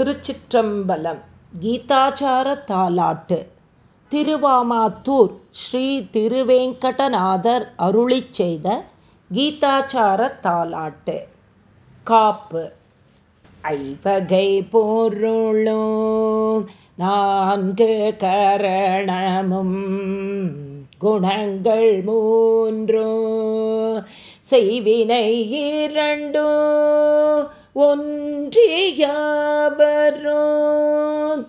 திருச்சிற்றம்பலம் கீதாச்சார தாலாட்டு திருவாமாத்தூர் ஸ்ரீ திருவேங்கடநாதர் அருளி செய்த கீதாச்சார தாலாட்டு காப்பு. ஐவகை பொருளோ நான்கு கரணமும் குணங்கள் மூன்றோ செய்வினை இரண்டோ ஒன்றியாபரோ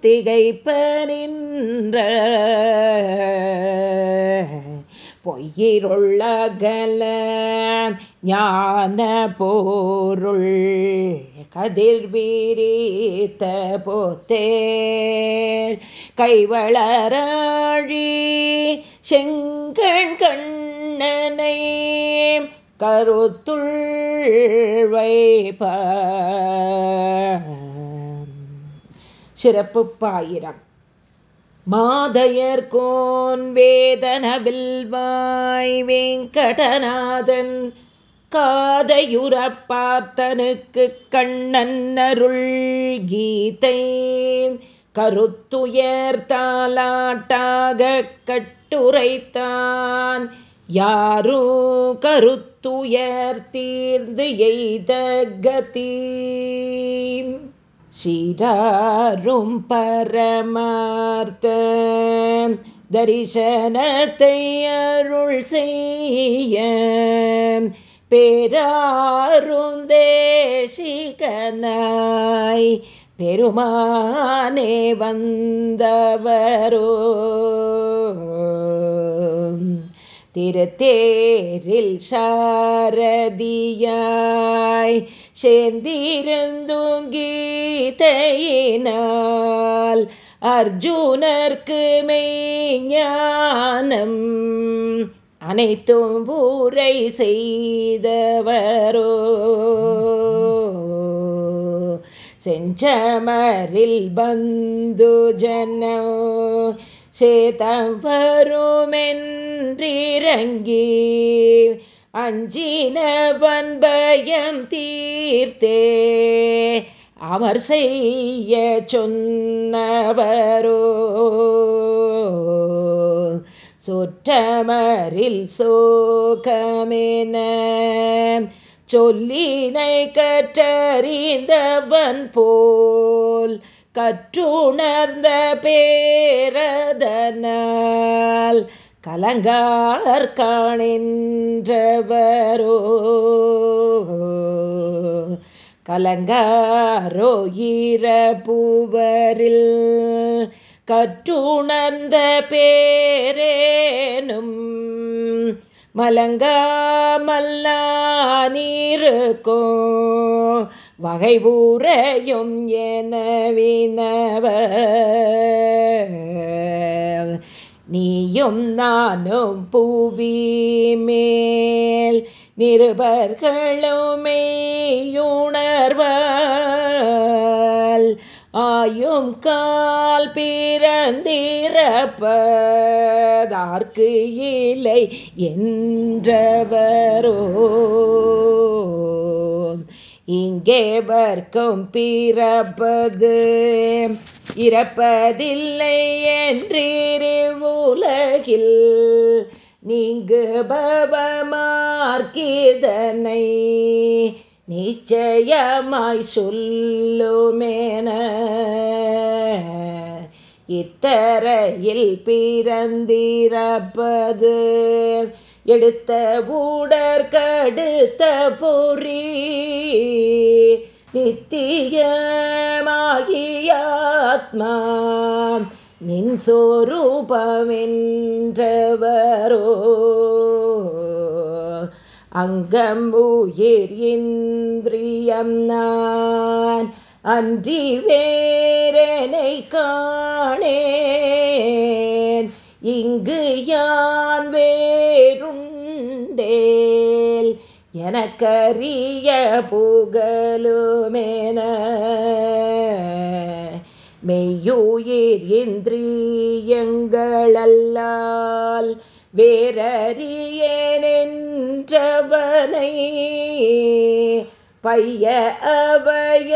திகைப்பனின்ற பொய்யிருள்ளகல ஞான போருள் கதிர்வீரித்த போத்தேர். கைவளராழி செங்கண் கண்ணனை கருத்துள் வைப்ப சிறப்பு பாயிரம். மாதையர்கோன் வேதனவில்வாய் வெங்கடநாதன் காதையுறப் பார்த்தனுக்கு கண்ணன் அருள் கீதை. கருத்துயர்த்தாலாட்டாக கட்டுரைத்தான். யாரோ கருத்துயர் தீர்ந்து எய்த கதி. ஷீராரும் பரமார்த்த தரிசனத்தை அருள் செய்ய. பேராருந்தேசிகனாய் பெருமானே வந்தவரோ. திருத்தேரில் சாரதியாய் சேர்ந்திருந்தும் கீதையினால் அர்ஜுனர்க்கு மெய்ஞானம் அனைத்தும் ஊரை செய்தவரோ. செஞ்சமரில் பந்து ஜனோ சேதம் வருமென்றிறங்கி அஞ்சினவன் பயம் தீர்த்தே. அமர் செய்ய சொன்னவரோ சொற்றமரில் சோகமென சொல்லினை கற்றறிந்தவன் போல் கற்றுணர்ந்த பேரதனால் கலங்கார் காணின்றவரோ. கலங்காரோ ஈரபூவரில் கற்றுணர்ந்த பேரேனும் மலங்காமல்லானீருக்கோ நீருக்கும் ஊரையும் என வினவ நீயும் நானும் பூவி மேல் நிருபர்களுமேயுணர்வால் ஆயும் கால் பிறந்திரப்பதார்க்கு இலை என்றவரோ. இங்கே வர்க்கும் பிறப்பது இறப்பதில்லை என்றிரு உலகில். நீங்கு பவமார்க்கிதனை நிச்சயமாய் சொல்லுமேன. இத்தரையில் பிறந்திரப்பது எடுத்த ஊடற்கடுத்த பொறி நித்தியமாகியாத்மா நின் சோரூபமென்றவரோ. அங்கம் உயிர் இந்திரியம் நான் அன்றி வேறனை காணேன். இங்கு யான் வேருண்டேல் எனக்கரிய புகழுமேன. மெய்யுயிர் இந்திரியங்களல்லால் வேறறியேனென்றவனை பைய அவையாலறிய.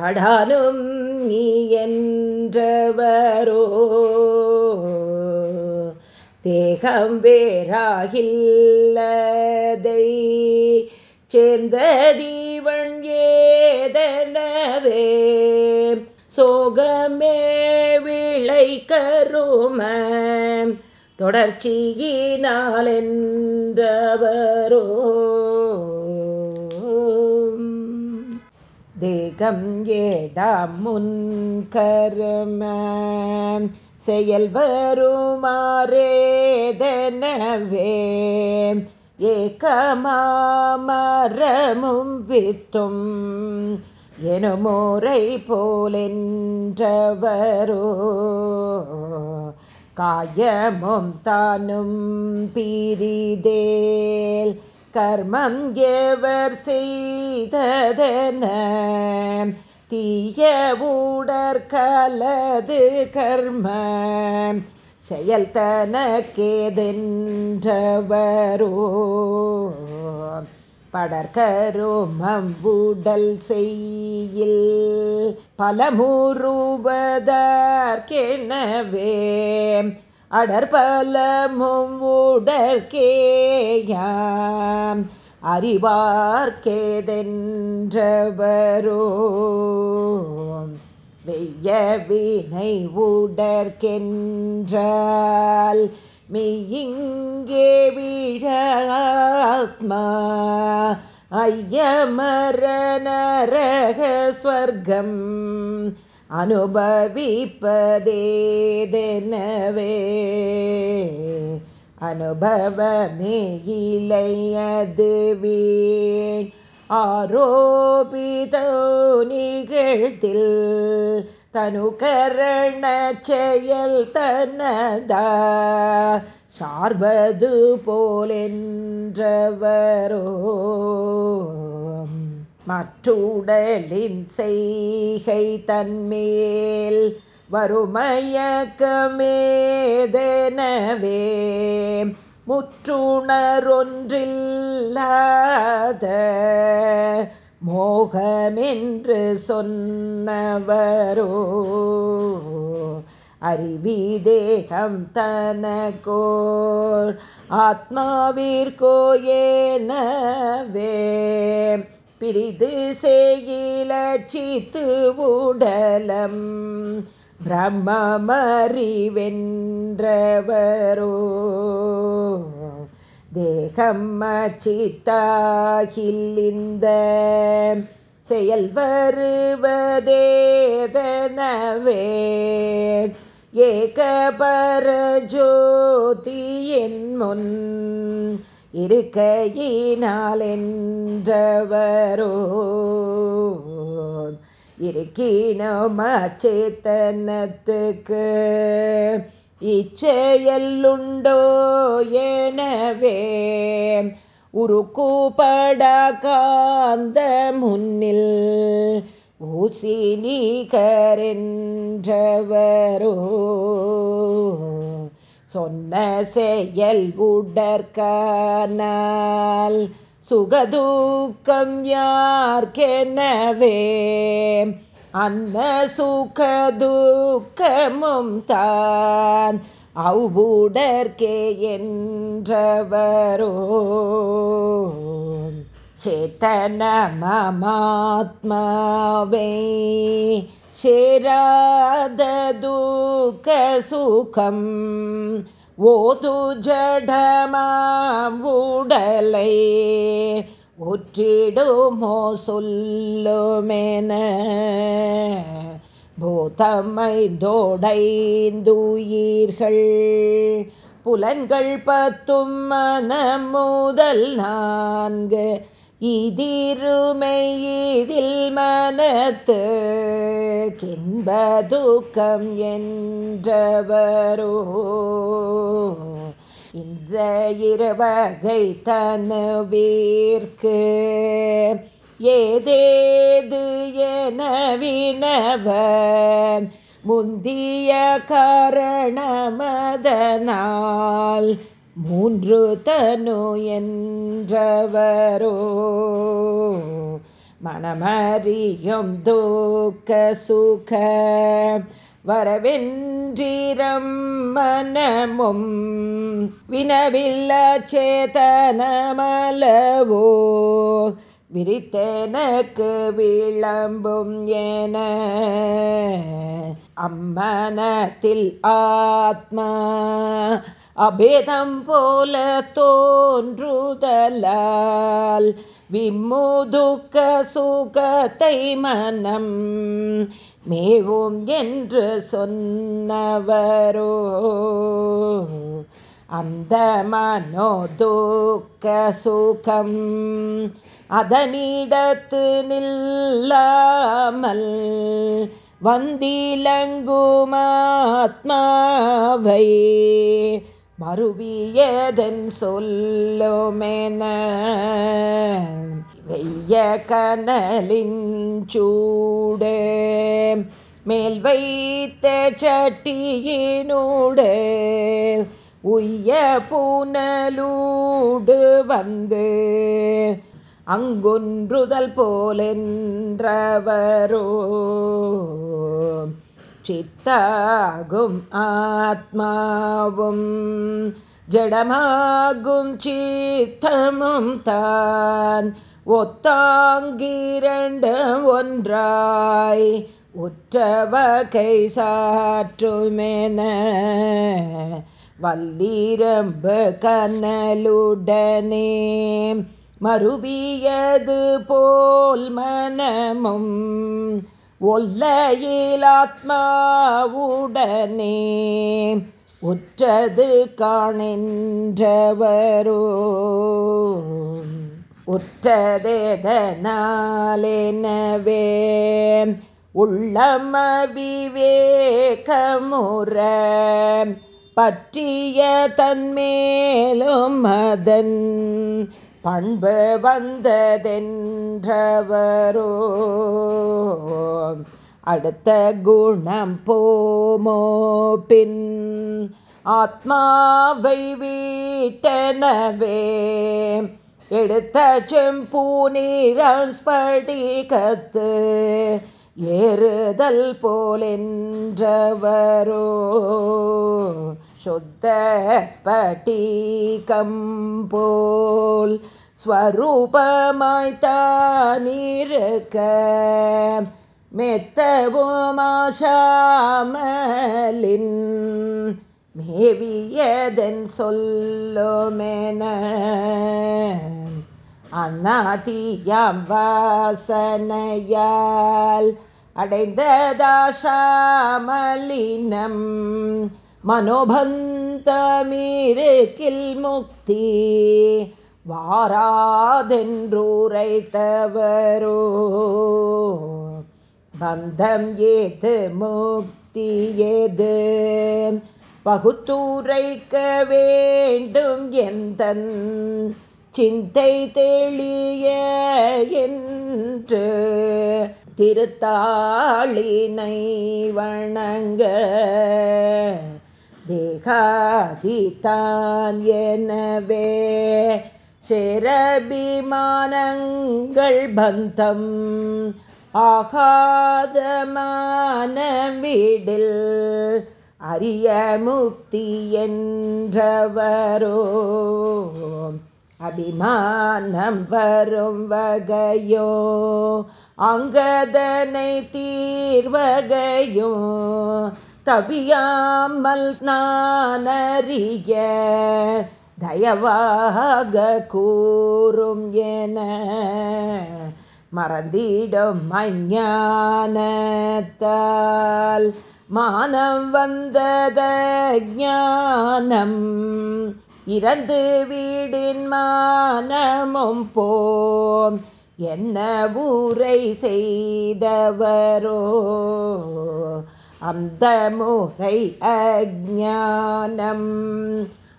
பாடாலும் நீ என்றவரோ. தேகம் வேறாகில்லதை சேர்ந்த தீவன் ஏதனவே. சோகமே விளை கரும தொடர்ச்சியினாலென்றவரோ தேகம் ஏடாம் முன்கரும செயல் வருமாறேதனவே ஏகமாமரமும் வித்தும். எனுமோரை போலென்றவரோ. காயமும் தானும் பிரிதேல். கர்மம் எவர் செய்ததன? தீய ஊடற்கலது கர்ம செயல் தனக்கேதென்றவரோ? படற்கருமம் உடல் செய்யில் பலமுருவதற்கெனவே அடற்பலமும் உடற்கேயாம். அறிவார்க்கேதென்றவரோ வெய்ய வினை உடற்கென்றால் மெய்யிங்கே விழாத்மா. ஐயமர நரக ஸ்வர்க்கம் அனுபவிப்பதேதெனவே. அனுபவமே இளையது வீண் ஆரோபிதோ நிகழ்த்தில் தனுகரண செயல் தனதா சார்பது போலென்றவரோ. மற்றுடலின் செய்கை தன்மேல் வறுமையக்கமேதனவே முற்றுணரொன்றில்லாத மோகமென்று சொன்னவரோ அறிவி தேகம் தனக்கோர் ஆத்மாவிற்கோ ஏனவே பிரிது செய்யிலச்சித்து உடலம் பிரம்மறிவென்றவரோ தேகம் அச்சித்தாகில்லிந்த செயல் வருவதேதனவே ஏகபரஜோதியின் முன் இருக்கையினாலென்றவரோ இருக்கினோம் அச்சேத்தனத்துக்கு. இச்செயல்லுண்டோ எனவே உருக்கூபட காந்த முன்னில் ஊசி நீகரென்றவரோ. சொன்ன செயல் உடற்கனால். சுகதூக்கம் யார்கெனவே அந்த சுகதுக்கமும் தான். அவ்வுடற்கே என்றவரோ? சேத்தன மமாத்மாவே சேராத துக்க சுகம் ஓது ஜடமாம் உடலை ஒற்றிடுமோ சொல்லுமென. பூதமைந்தோடைந்துயிர்கள் புலன்கள் பத்தும் மனமுதல் நான்கு இதிருமை இதில் மனத்து கின்பதுக்கம் என்றவரோ. இந்த இருவகை தனுவீர்க்கு ஏதேது என வினவன் முந்திய காரணமதனால் மூன்று தனு என்றவரோ மனமறியும் தூக்க சுக வரவென்றிரம் மனமும் வினவில்ல சேதனமலவோ விரித்தனக்கு விளம்பும் என அம்மனத்தில் ஆத்மா அபேதம் போல தோன்றுதலால் விம்முதுக்க சுகத்தை மனம் மேவும் என்று சொன்னவரோ. அந்த மனோ துக்க சுகம் அதனிடத்து நில்லாமல் வந்திலங்குமாத்மாவை மறுவியதன் சொல்லுமென வெய்ய கனலின் சூடு மேல் வைத்த சட்டியினூடு உய்ய பூனலூடு வந்து அங்கொன்றுதல் போலென்றவரோ. சித்தாகும் ஆத்மாவும் ஜடமாகும் சித்தமும் தான். ஒத்தாங்கிரண்டு ஒன்றாய் உற்றவகை சாற்றுமென வல்லீரம்பு கனலுடனே மறுவியது போல் மனமும் ஒல்லையிலாத்மாவுடனே உற்றது காணின்றவரோ. உற்றதேதனாலெனவே உள்ளம விவேகமுற பற்றிய தன்மேலும் மதன் பண்பு வந்ததென்றவரோ. அடுத்த குணம் போமோ பின் ஆத்மாவை வீட்டனவே. எடுத்த செம்பூநீரல் ஸ்படிகத்து ஏறுதல் போலென்றவரோ. शुद्ध स्फटिकं போல் ஸ்வரூபமாய்த்தானிருக்க மெத்தவுமாஷாமலின் மேவியதன் சொல்லுமென அநாதியாம் வாசனையால் அடைந்ததாஷாமலினம் மனோபந்தமீருக்கில் முக்தி வாராதென்றுரைத்தவரோ. பந்தம் ஏது முக்தி ஏது? பகுத்துரைக்க வேண்டும் எந்தன் சிந்தை தெளிய என்று திருத்தாளினை வணங்க. தேகாதித்தான் எனவே. சேரபிமானங்கள் பந்தம் ஆகாதமானவிடில் அரிய முக்தி என்றவரோ. அபிமானம் வரும் வகையோ அங்கதனை தீர்வகையோ தவியாமல் நானறிய தயவாக கூறும் என. மறந்திடும் அஞ்ஞானத்தால் மானம் வந்தத ஞானம் இறந்து வீடின் மானமும் போம். என்ன ஊரை செய்தவரோ அந்த முறை அஜானம்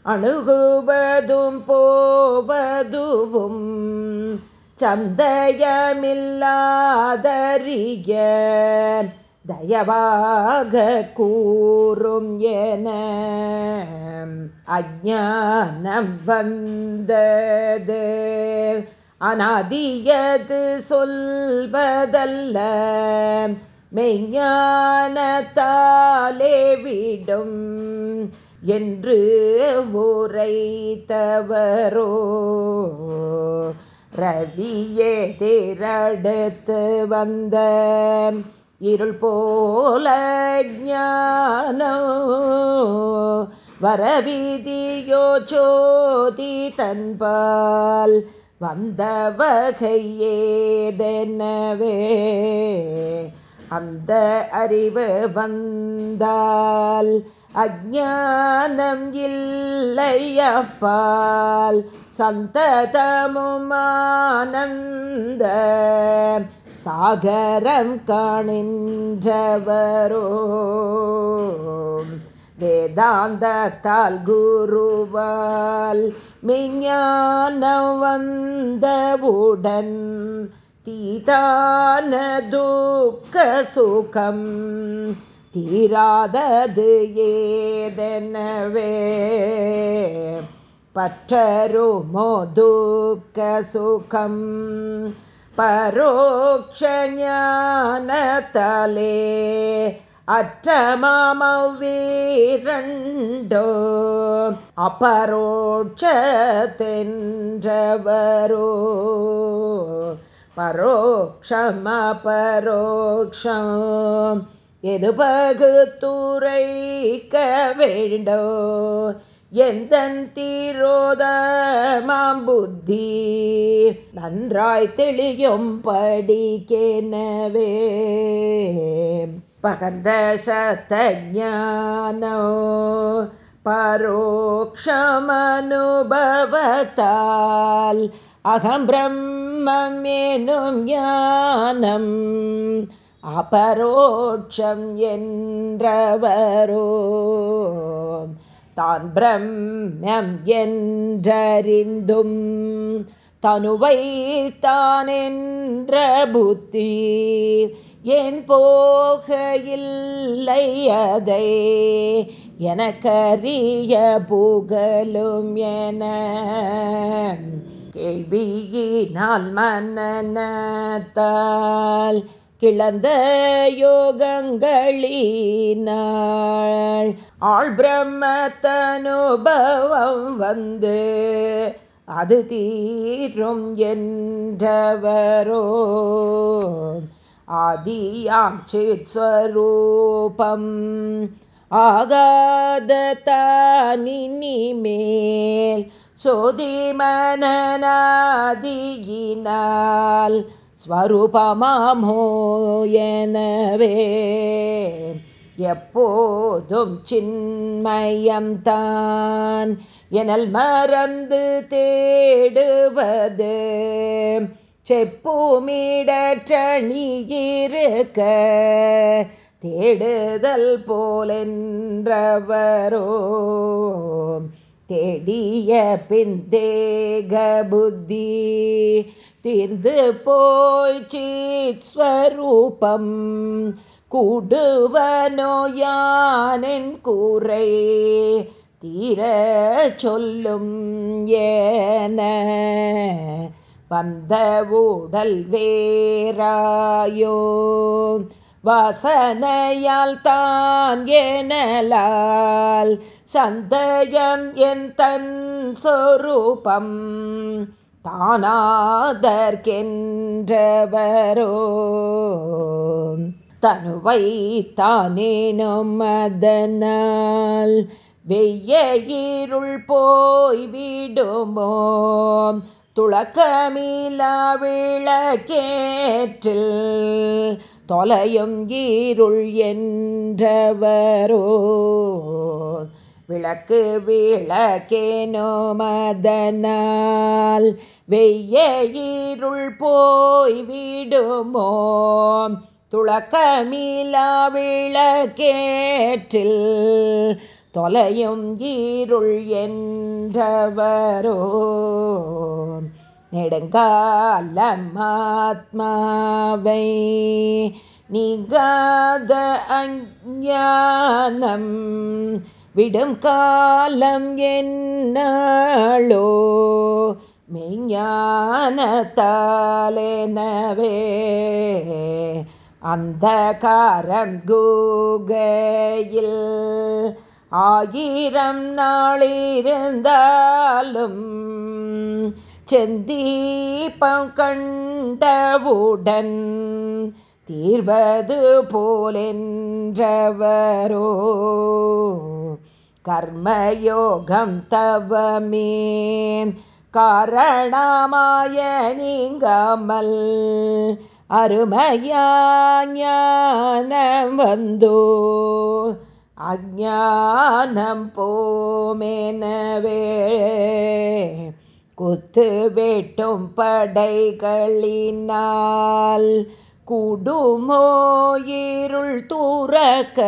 அணுகுவதும் போவதுவும் சந்தயமில்லாதறிய தயவாக கூறும் என அஜானம் வந்தது. அனாதியது சொல்வதல்ல. மெய்ஞானத்தாலே விடும் என்று உரைத்தவரோ. ரவியே திரடுத்து வந்த இருள் போல ஞானோ வரவிதியோ ஜோதி தன்பால் வந்த வகையேதெனவே. அந்த அறிவு வந்தால் அஜானம் இல்லையப்பால் சந்ததமுமானந்த சாகரம் காணின்றவரோ. வேதாந்தத்தால் குருவால் மெஞ்ஞானம் வந்தவுடன் தீதான துக்க சுகம் தீராதது ஏதெனவே. பற்றருமோ துக்க சுகம் பரோக்ஷஞானத்தாலே அற்றமாமவீரண்டோ அபரோட்சத்தென்றவரோ பரோக்ஷம் அபரோக்ஷம் எது பகுத்துரைக்க வேண்டோ எந்தன் தீரோதமாம் புத்தி? நன்றாய் தெளியும் படிக்கெனவே. பகர்ந்த சத்தஞானோ? பரோக்ஷமனுபவத்தால் அகம் பிரம்மம் எனும் ஞானம் அபரோட்சம் என்றவரோ தான் பிரம்மம் என்றறிந்தும் தனுவை தான் என்ற புத்தி என் போக இல்லையதை எனக்கரிய புகழும் என கேள்வியினால் மன்னனத்தால் கிளந்த யோகங்களினாள் ஆள் பிரம்மத்தனுபவம் வந்து அது தீரும் என்றவரோ ஆதியாம் சித்ஸ்வரூபம் ஆகாததானினிமேல் சோதிமனாதியினால் ஸ்வரூபமாமோ எனவே எப்போதும் சின்மயம்தான் எனல் மறந்து தேடுவது. செப்புமிடற்றணியிருக்க தேடுதல் போலென்றவரோ. தேடிய பின் தேக புத்தி தீர்ந்து போய் சீஸ்வரூபம் கூடுவனோ யானின் கூரை தீர சொல்லும் ஏன. வந்த ஊடல் வேராயோ வாசனையால் தான் எனலால் சந்தயம் என் தன் சொரூபம். தானாதற்கென்றவரோ. தனுவை தானேனும் அதனால் வெய்ய இருள் போய் விடுமோ துளக்கமிலா விளக்கேற்றில் தொலையும் ஈருள் என்றவரோ. விளக்கு விளக்கேனோ மதனால் வெய்ய இருள் போய் விடுமோ துளக்கமிலா விளக்கேற்றில் தொலையும் ஈருள் என்றவரோ நெடுங்காலம் ஆத்மாவை நீங்காத அஞ்ஞானம் விடும் காலம் என்னாளோ? மெய்ஞானத்தாலெனவே அந்த காரம் கூகையில் ஆயிரம் நாளிருந்தாலும் செந்தீபம் கண்டவுடன் தீர்வது போலென்றவரோ கர்மயோகம் தவமே. காரணமாய நீங்காமல் அருமையாஞானம் வந்தோ. அஜானம் போமேனவே. குத்து வெட்டும் படைகளினால் குடுமோ இருள் தூரக்க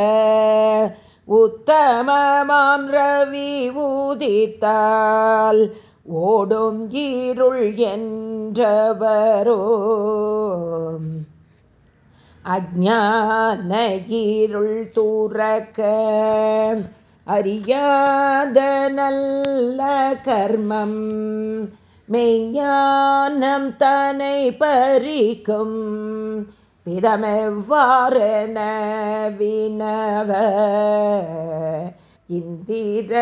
உத்தமமாம் ரவி ஊதித்தால் ஓடும் ஈருள் என்றவரோ அஜான இருள் தூரக்க அறியாத நல்ல கர்மம் மெய்ஞானம் தனை பறிக்கும் விதமெவ்வாறென வினவ இந்திர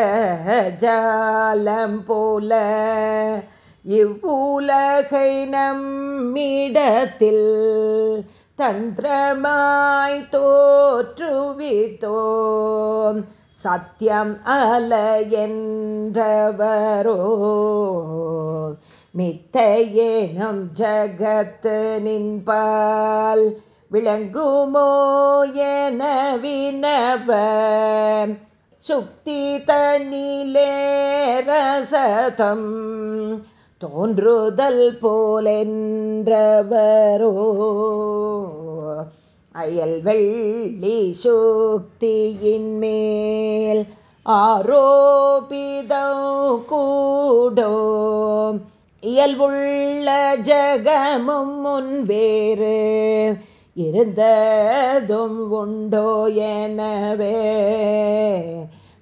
ஜாலம் போல இவ்வுலகை நம்மிடத்தில் தந்திரமாய் தோற்றுவித்தோம். சத்தியம் அல என்றவரோ மித்தையேனும் ஜகத்து நின்பால் விளங்குமோ என வினவ சுக்தி தன்னிலே ரசதம் தோன்றுதல் போலென்றவரோ. அயல் வெள்ளி சுக்தியின் மேல் ஆரோபிதோ கூடோ இயல்புள்ள ஜகமும் முன்வேறு இருந்ததும் உண்டோ எனவே.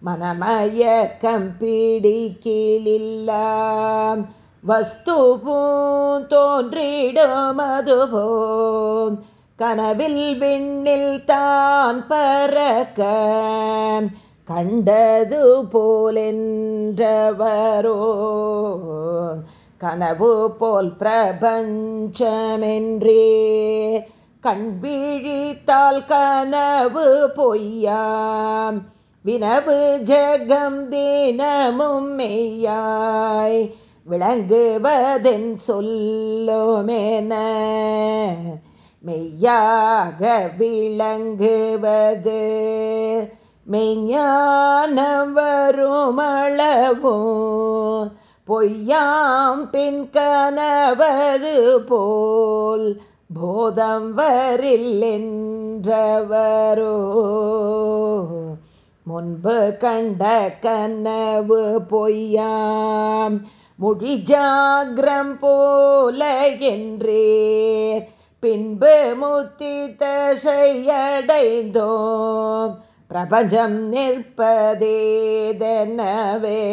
மனமயக்கம் பிடிக்கிலாம் வஸ்துவும் தோன்றிடும் அதுபோம். கனவில் விண்ணில் தான் பறக்க கண்டது போலென்றவரோ கனவு போல் பிரபஞ்சமென்றே. கண்விழித்தால் கனவு பொய்யாம். வினவு ஜகம் தினமும் மெய்யாய். விளங்குவதென் சொல்லுமென. மெய்யாக விளங்குவது. மெய்ஞானம் வருமளவோ. பொய்யாம் பின் கணவது போல் போதம் வரில்லென்றவரோ. முன்பு கண்ட கனவு பொய்யாம் மொழி ஜாகிரம் போல என்றேர். பின்பு முத்தி தசையடைந்தோம் பிரபஞ்சம் நிற்பதேதனவே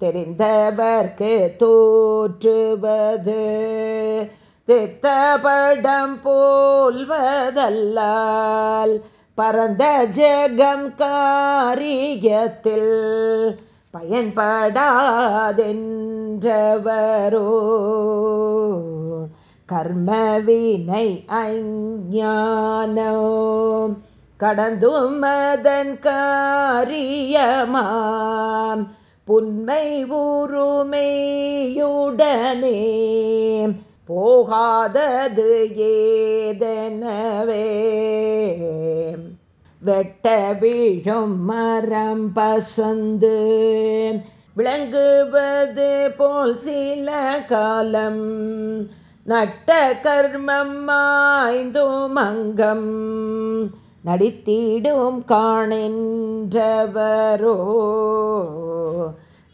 தெரிந்தவர்க்கு தோற்றுவது தித்தபடம் போல்வதல்லால் பரந்த ஜெகம் காரியத்தில் பயன்படாதென்றவரோ. கர்மவினை அஞ்ஞானோ கடந்தும் மதன் காரியமாம் புன்மை உருமையுடனே போகாதது ஏதெனவே. வெட்ட வீழும் மரம் பசந்து விளங்குவது போல் சில காலம் நட்ட கர்மம் மாய்ந்தும் அங்கம் நடித்திடும் காணென்றவரோ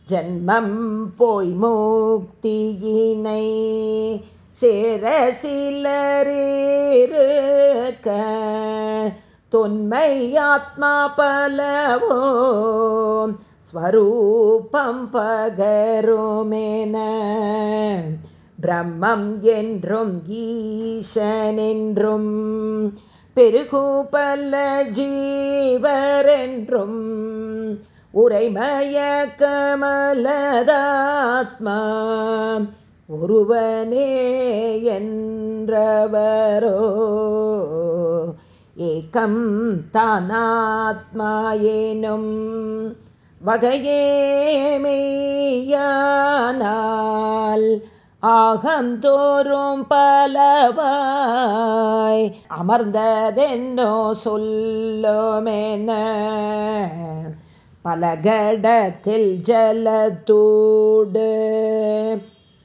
ஜன்மம் போய் மூக்தியினை சேர சிலரேருக்க தொன்மை ஆத்மா பலவோ ஸ்வரூபம் பகருமேன. பிரம்மம் என்றும் ஈசனென்றும் பெருகூப்பல்ல ஜீவரென்றும் உரைமய கமலதாத்மா ஒருவனே என்றவரோ. ஏக்கம் தானாத்மா ஏனும் வகையே மெய்யானால் ஆகந்தோறும் பலவாய் அமர்ந்ததென்னோ சொல்லுமென பலகடத்தில் ஜலத்தூடு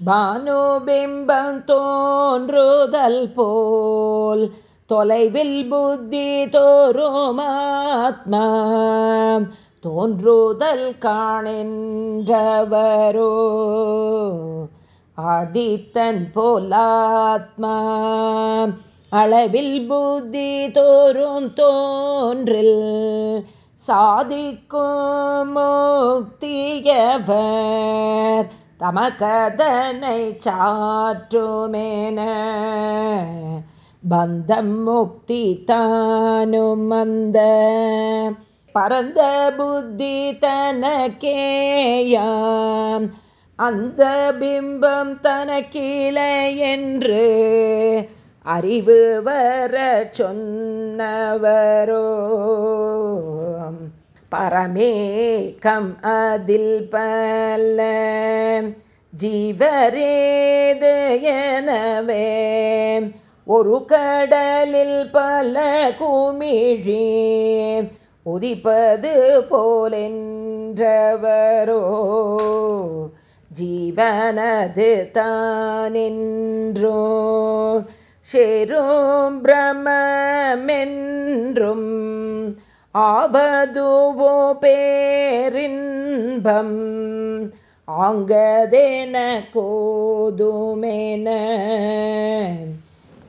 பானுபிம்பம் தோன்றுதல் போல் தொலைவில் புத்தி தோறுமாத்மா தோன்றுதல் காணின்றவரோ. ஆதித்தன் போலாத்மா. அளவில் புத்தி தோறும் தோன்றில் சாதிக்கும் முக்தியவர். தமக்கதனை சாற்றுமேன. பந்தம் முக்தி தானும் அந்த பரந்த புத்தி தனக்கேயாம். அந்த பிம்பம் தனக்கீழே என்று அறிவு வர சொன்னவரோ. பரமேகம் அதில் பல்ல ஜீவரேது எனவே ஒரு கடலில் பல குமிழி உதிப்பது போலென்றவரோ ஜீவனது தானின்றோ ஷெரும் பிரமென்றும் ஆபதுவோ பேரின்பம் ஆங்கதேன கோதுமென.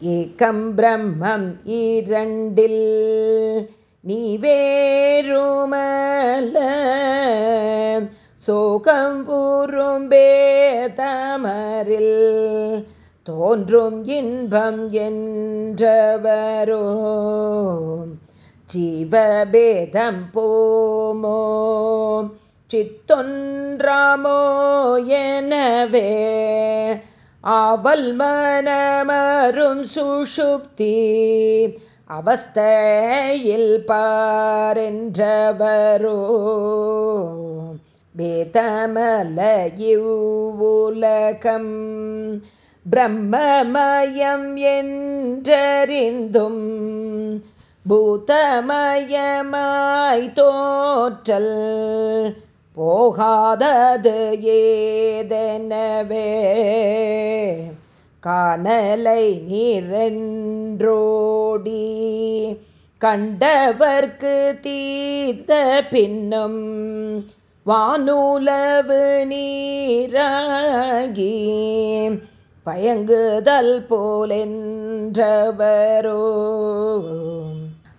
ஏக்கம் பிரம்மம் இரண்டில் நீ வேறுமல சோகம் பூரும் பேதமரில் தோன்றும் இன்பம் என்றவரோ ஜீவபேதம் போமோ சித்தொன்றாமோ எனவே ஆவல் மனமரும் சுஷுப்தி அவஸ்தையில் பாரென்றவரோ வேதமல இவ்வுலகம் பிரம்மமயம் என்றறிந்தும் பூதமயமாய் தோற்றல் போகாதது ஏதெனவே. காணலை நீரென்றோடி கண்டவர்க்கு தீர்த்த பின்னும் வானுலவு நீராகி பயங்குதல் போலென்றவரோ.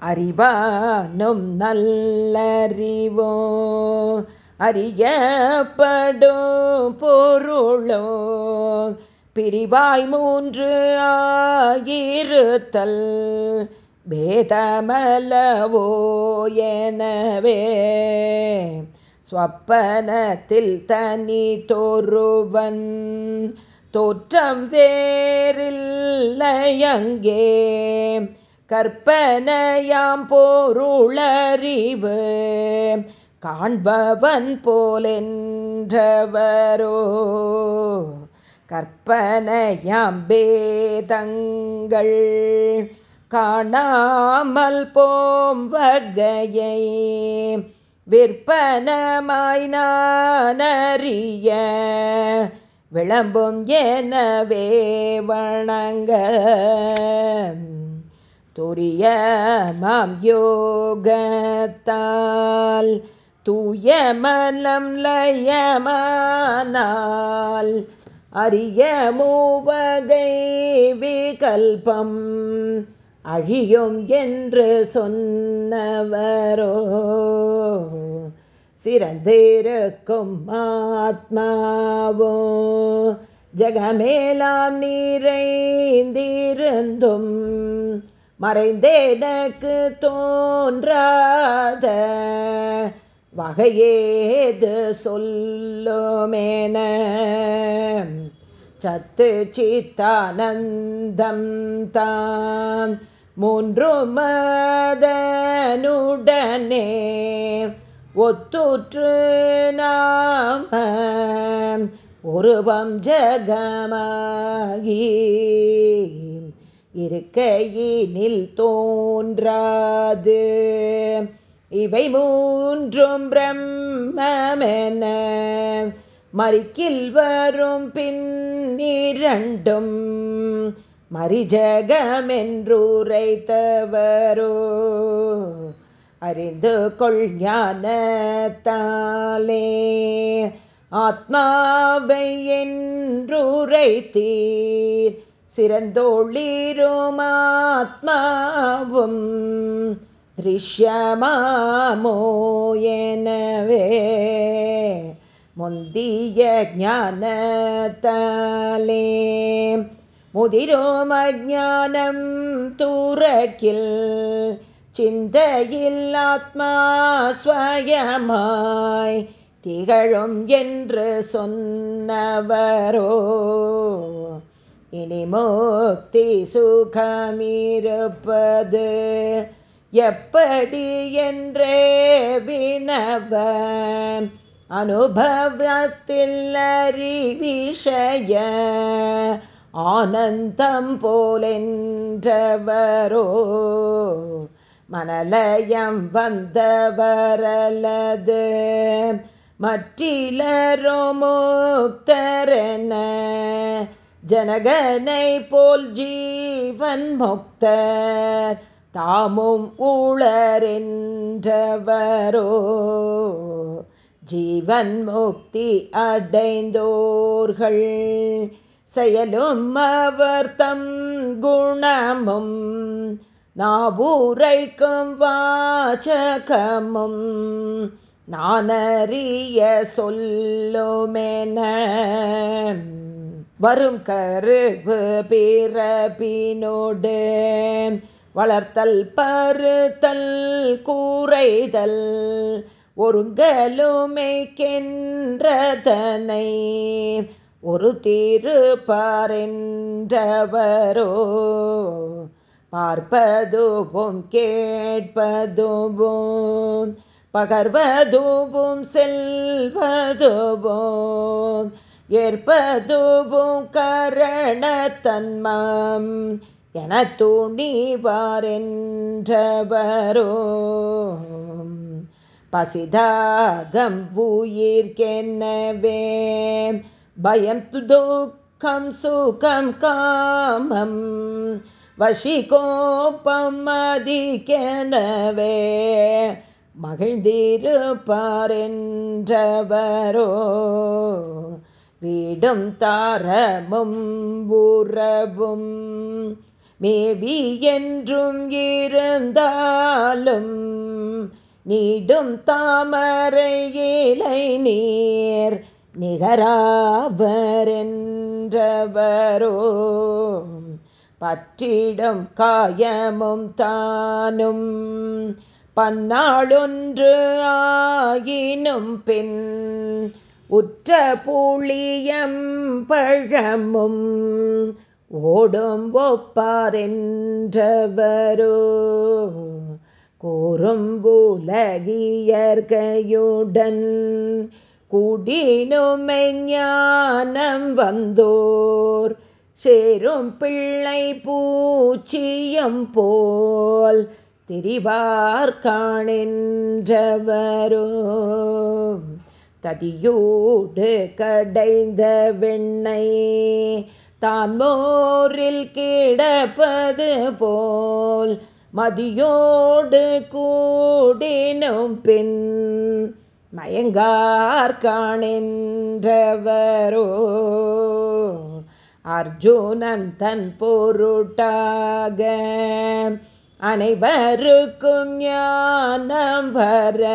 அறிவானும் நல்லறிவோ. அறியப்படும் பொருளோ. பிரிவாய் மூன்று ஆயிருத்தல் பேதமலவோ எனவே ஸ்வப்பனத்தில் தனி தோருவன். தோற்றம் வேறில்லையங்கே கற்பனையாம் போருளறிவு. காண்பவன் போலென்றவரோ. கற்பனையாம் பேதங்கள். காணாமல் போம் வகையை விற்பனமாய் நானறிய விளம்பும் எனவே வணங்க துரிய மாம் யோகத்தால் தூய மலம் லயமானால் அரிய மூவகை விகல்பம் அழியும் என்று சொன்னவரோ சிறந்திருக்கும் ஆத்மாவோ. ஜகமேலாம் நீரைந்திருந்தும் மறைந்தேனக்கு தோன்றாத வகையேது சொல்லுமேன. சத்து சித்தானந்தம் தான் மூன்று மதனுடனே ஒத்துற்று நாம உருவம் ஜகமாகி இருக்கையினில் தோன்றாது. இவை மூன்றும் பிரம்மென மறிக்கில் வரும் பின்னிரண்டும் மரிஜகமென்றுரைத்தவரோ அறிந்து கொள் ஞானத்தாலே. ஆத்மாவை என்றுரைத்தீர். சிறந்தோளிரும் ஆத்மாவும் திருஷ்யமாமோ எனவே. முந்திய ஞானத்தாலே. முதிரோம ஜானம் தூரக்கில் சிந்தையில் ஆத்மா ஸ்வயமாய் திகழும் என்று சொன்னவரோ. இனி முக்தி சுகமிருப்பது எப்படி என்றே வினவ அனுபவத்தில் அறிவிஷய ஆனந்தம் போலென்றவரோ மனலயம் வந்தவரலது. மற்றிலரோ முக்தரென ஜனகனை போல் ஜீவன் முக்தர். தாமும் உளரென்றவரோ ஜீவன் முக்தி அடைந்தோர்கள். செயலும் அவர் தம் குணமும் நாவூரைக்கும் வாச்சகமும் நானறிய சொல்லுமென. வரும் கருவு பிறப்பினோடு வளர்த்தல் பருத்தல் கூரைதல் ஒருங்கலுமைக்கென்றதனை. ஒரு திருப்பாரென்றவரோ பார்ப்பதுவும் கேட்பதுவும் பகர்வதுவும் செல்வதுவும் ஏற்பதுவும் கரணத்தன்மம் என துணிவாரென்றவரோ பசிதாகம் உயிர்க்கென்னவே பயம் துக்கம் சுகம் காமம் வஷிகோப்பம் மதிக்கெனவே மகிழ்ந்திருப்பாரென்றவரோ. வீடும் தாரமும் உறவும் மேவி என்றும் இருந்தாலும் நீடும் தாமரை இலை நீர் நிகராவரென்றவரோ. பற்றிடும் காயமும் தானும். பன்னாளொன்று ஆயினும் பின் உற்ற புளியம் பழமும் ஓடும் ஒப்பாரென்றவரோ. கூறும் புலகியற்கையுடன் குடினுமை வந்தோர். சேரும் பிள்ளை பூச்சியம் போல் திரிவார்காணென்றவரோ ததியோடு கடைந்த வெண்ணை தான் மோரில் கிடப்பது போல் மதியோடு கூடினும் பின் மயங்கார் காணின்றவரோ. அர்ஜுனன் தன் பொருட்டாக அனைவருக்கும் ஞானம் வர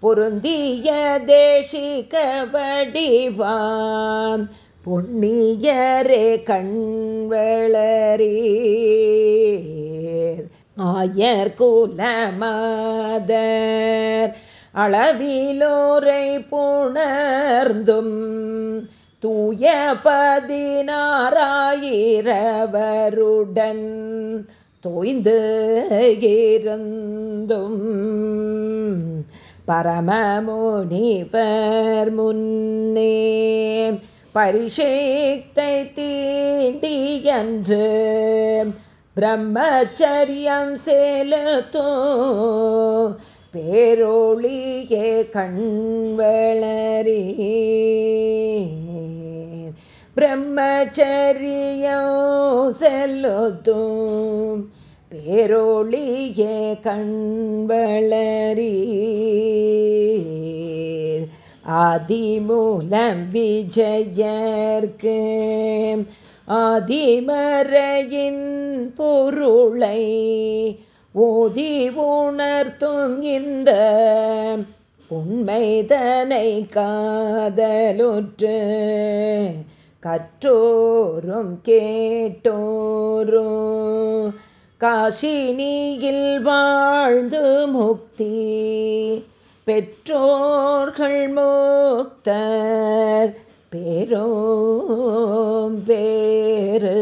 பொருந்திய தேசிக வடிவான் பொன்னியரே கண்வளரே ஆயர் குலமாதர். அளவிலோரை புணர்ந்தும் தூய பதினாறாயிரவருடன் தோய்ந்து இருந்தும் பரமமுனிவர் முன்னே பரிஷேத்தை தீண்டி என்று பிரம்மச்சரியம் செலுத்தோ பேரொளியே கண்வளரே. பிரம்மச்சரியோ செலுத்தும் பேரொளியே கண்வளரீ ஆதிமூலம் விஜயர்க்கு ஆதிமறையின் பொருளை ஓதி உணர்த்தும் இந்த உண்மைதனை காதலுற்று கற்றோரும் கேட்டோரும். காசினியில் வாழ்ந்து முக்தி பெற்றோர்கள் முக்தர் பேரோம் பேரு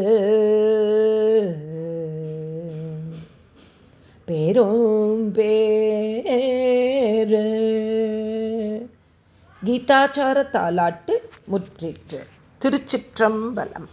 பேரும் பேரு கீதாச்சார தாலாட்டு முற்றிற்று. திருச்சிற்றம்பலம்.